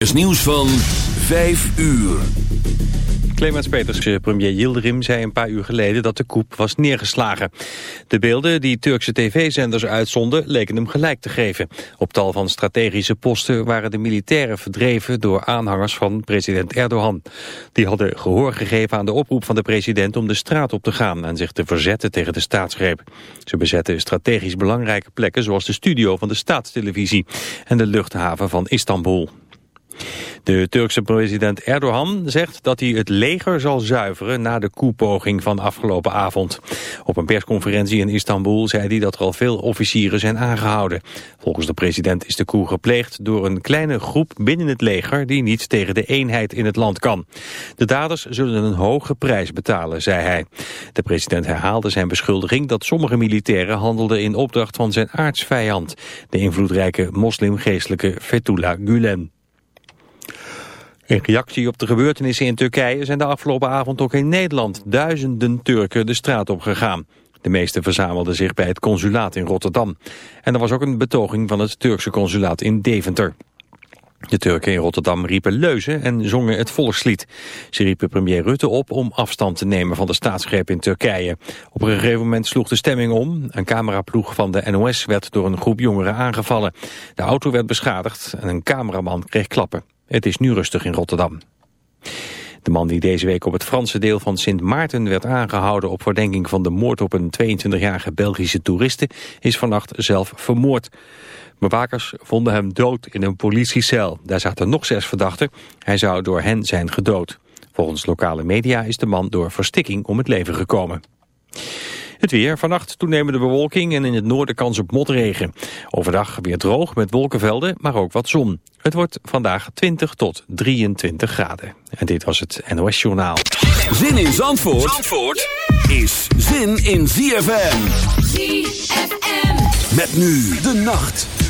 is nieuws van 5 uur. Clemens Peters, eh, premier Yildirim, zei een paar uur geleden dat de koep was neergeslagen. De beelden die Turkse tv-zenders uitzonden leken hem gelijk te geven. Op tal van strategische posten waren de militairen verdreven door aanhangers van president Erdogan. Die hadden gehoor gegeven aan de oproep van de president om de straat op te gaan en zich te verzetten tegen de staatsgreep. Ze bezetten strategisch belangrijke plekken zoals de studio van de staatstelevisie en de luchthaven van Istanbul. De Turkse president Erdogan zegt dat hij het leger zal zuiveren na de koepoging van afgelopen avond. Op een persconferentie in Istanbul zei hij dat er al veel officieren zijn aangehouden. Volgens de president is de coup gepleegd door een kleine groep binnen het leger die niet tegen de eenheid in het land kan. De daders zullen een hoge prijs betalen, zei hij. De president herhaalde zijn beschuldiging dat sommige militairen handelden in opdracht van zijn aardsvijand, de invloedrijke moslimgeestelijke Fethullah Gulen. In reactie op de gebeurtenissen in Turkije zijn de afgelopen avond ook in Nederland duizenden Turken de straat op gegaan. De meesten verzamelden zich bij het consulaat in Rotterdam. En er was ook een betoging van het Turkse consulaat in Deventer. De Turken in Rotterdam riepen leuzen en zongen het volkslied. Ze riepen premier Rutte op om afstand te nemen van de staatsgreep in Turkije. Op een gegeven moment sloeg de stemming om. Een cameraploeg van de NOS werd door een groep jongeren aangevallen. De auto werd beschadigd en een cameraman kreeg klappen. Het is nu rustig in Rotterdam. De man die deze week op het Franse deel van Sint Maarten werd aangehouden op verdenking van de moord op een 22-jarige Belgische toeriste is vannacht zelf vermoord. Bewakers vonden hem dood in een politiecel. Daar zaten nog zes verdachten. Hij zou door hen zijn gedood. Volgens lokale media is de man door verstikking om het leven gekomen. Het weer, vannacht toenemende bewolking en in het noorden kans op motregen. Overdag weer droog met wolkenvelden, maar ook wat zon. Het wordt vandaag 20 tot 23 graden. En dit was het NOS Journaal. Zin in Zandvoort, Zandvoort is zin in ZFM. ZFM. Met nu de nacht.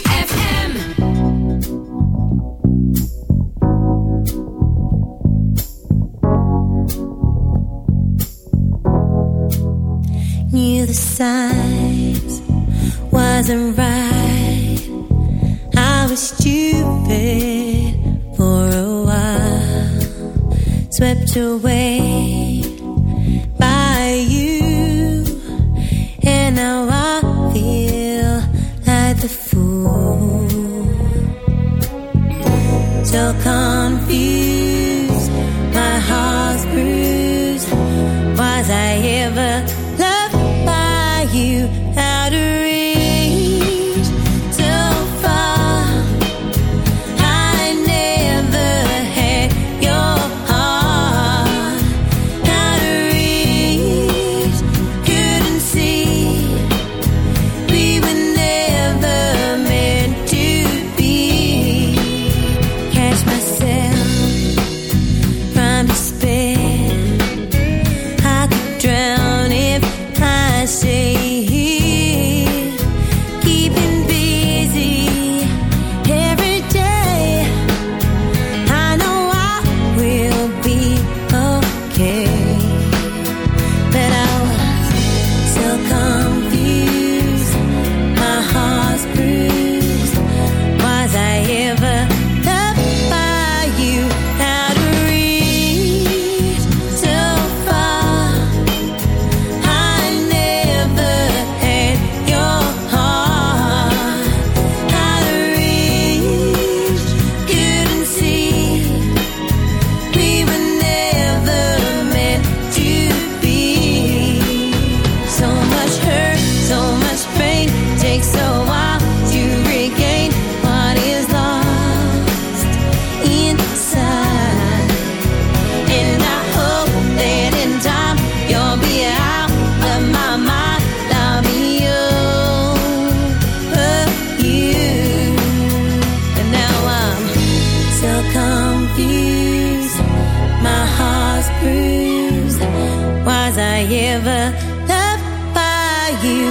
ever loved by you.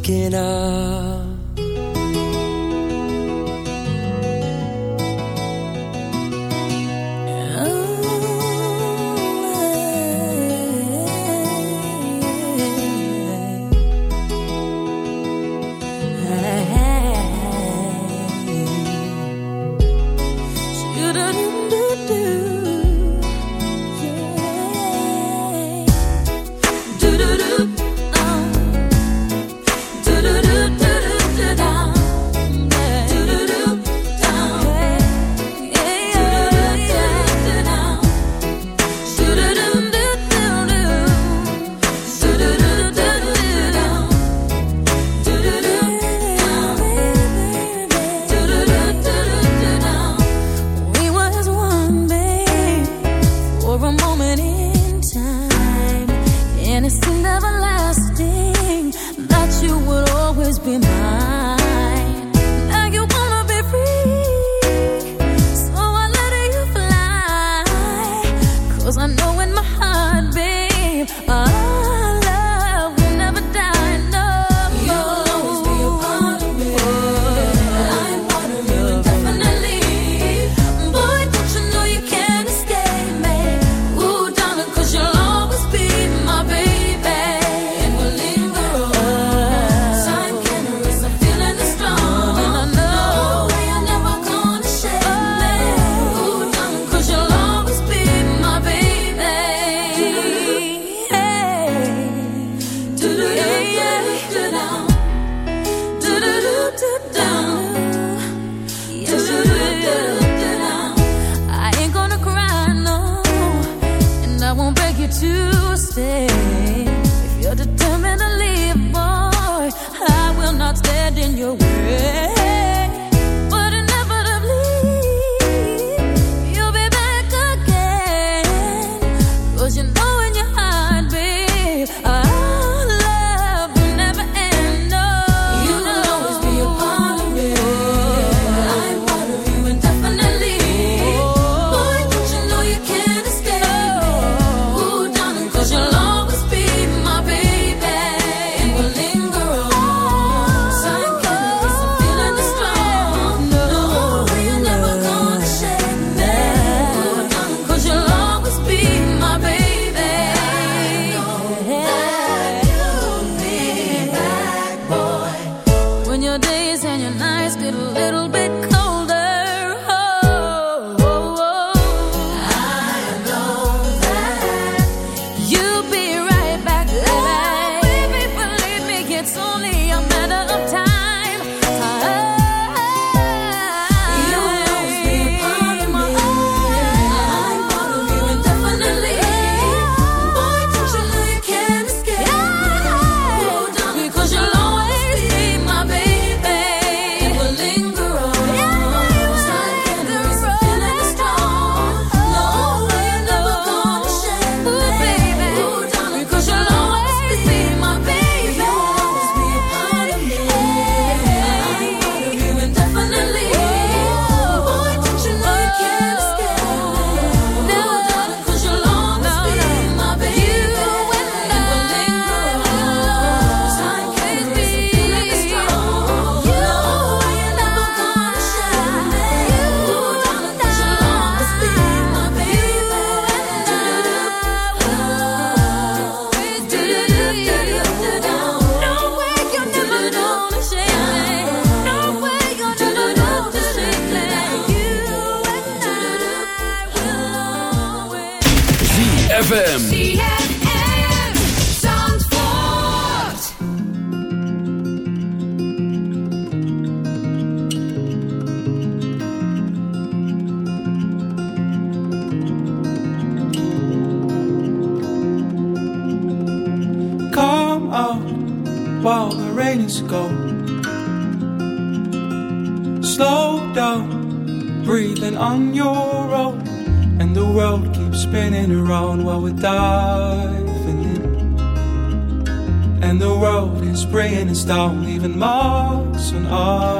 Looking up. ZFM. around while we're diving in. And the road is spraying us down, leaving marks on our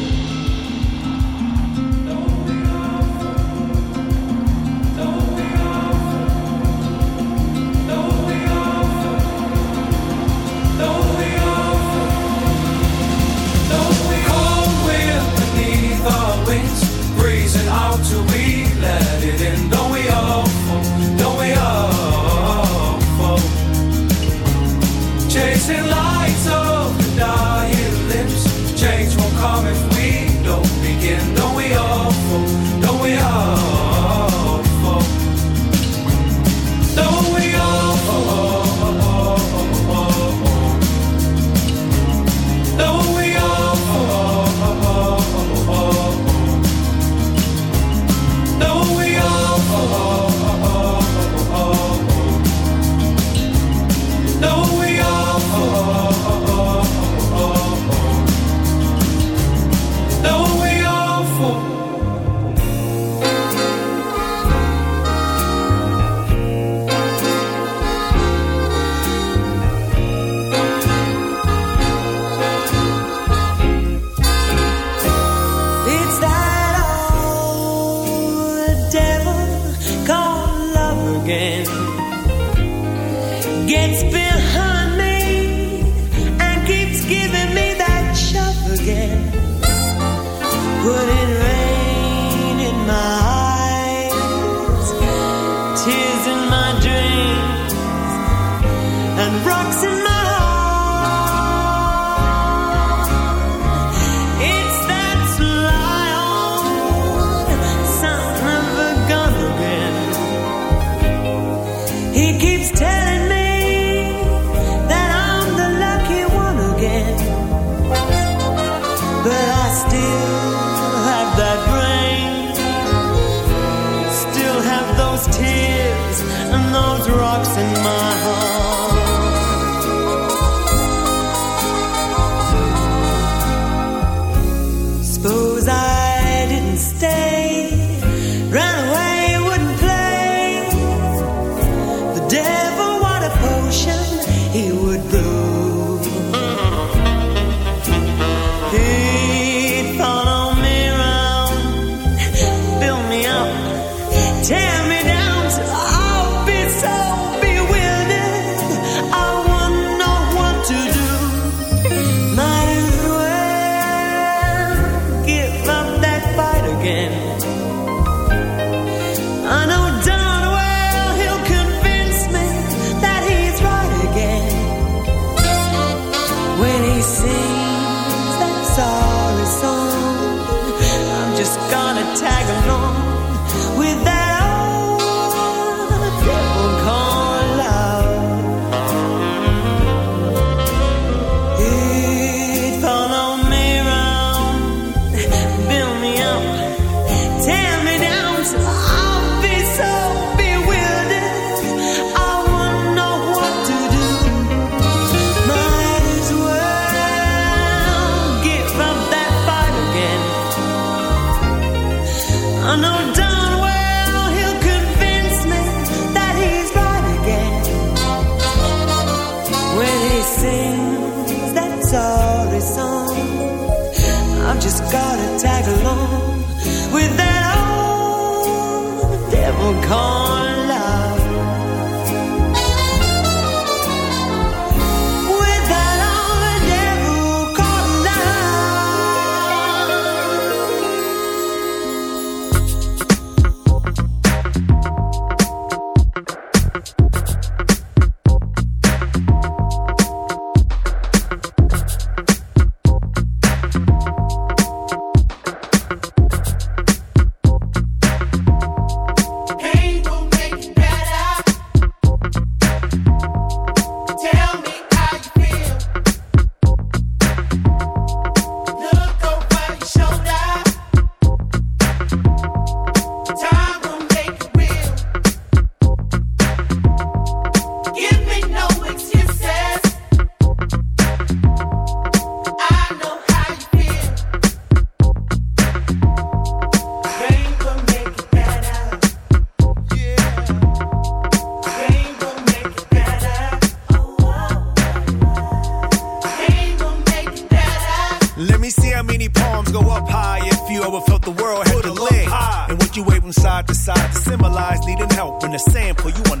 sing Felt the world had to leg. And would you wave from side to side to symbolize needing help in the sample. you on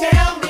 Tell me